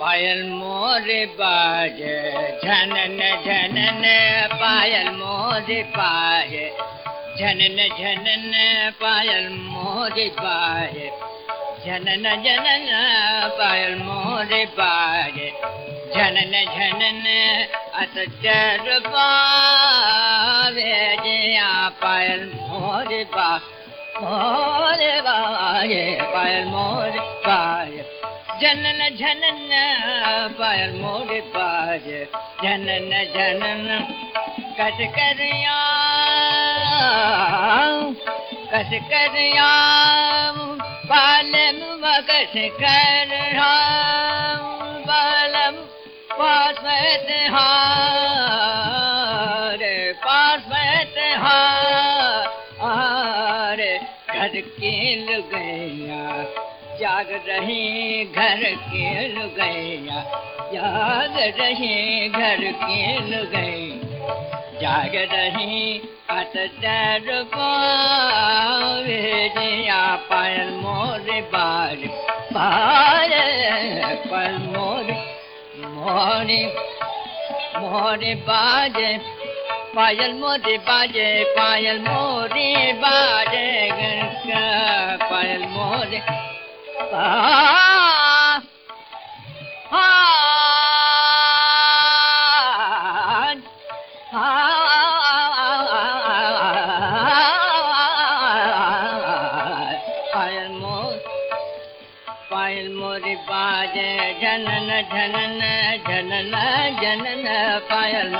पायल मोर बाज, झनन झनन, पायल मोर बाज, झनन झनन, पायल मोर बाज, झनन झनन, पायल मोर बाज, झनन झनन, अत चर पावे पायल मोर बा, मोर बाजे पायल मोर बाज जनन जनन पायल मोर बाज जनन जनन कस करिया कस करिया बालम कस कर बालम पास हार के लुगैया, जाग रहे घर के लुगैया, जाग रहे घर के लुगैया, जाग रहे अत डर पावे जिया पायल मोर बार पार पर मोर, मोरे मोरे बाजे पायल मोरे बाजे पायल मोरे बाजे पायल मोरे आ पायल मोर पायल मोरी बाजे जनन जनन जनन पायल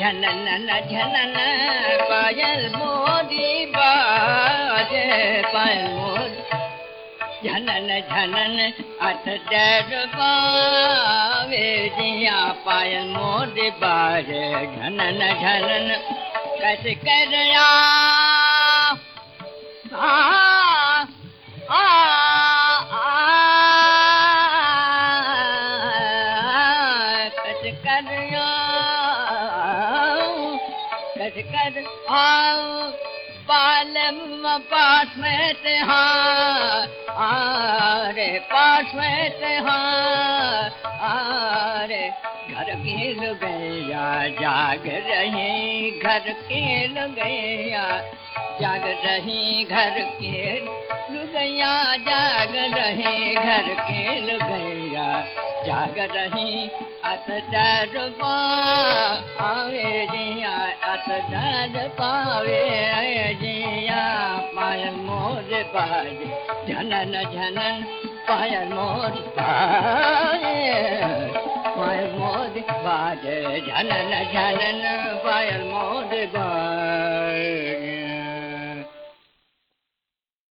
जनन जनन पायल मोरी बाजे पायल मोर जनन जनन अथ डर पावे जिया पायल मोरी बाजे जनन जनन कस करया आ कस कर कर आओ बालम पास में ते आरे पास में ते आरे घर के गया जाग रहे, घर के गया जाग रहे, घर के लुगैया जाग रहे, घर के लुगैया जाग रहे अत डर पावे जिया अत डर पावे जिया पायल मोर बाज झनन झनन पायल मोर बाज पायल मोर बाज झनन झनन पायल मोर बाज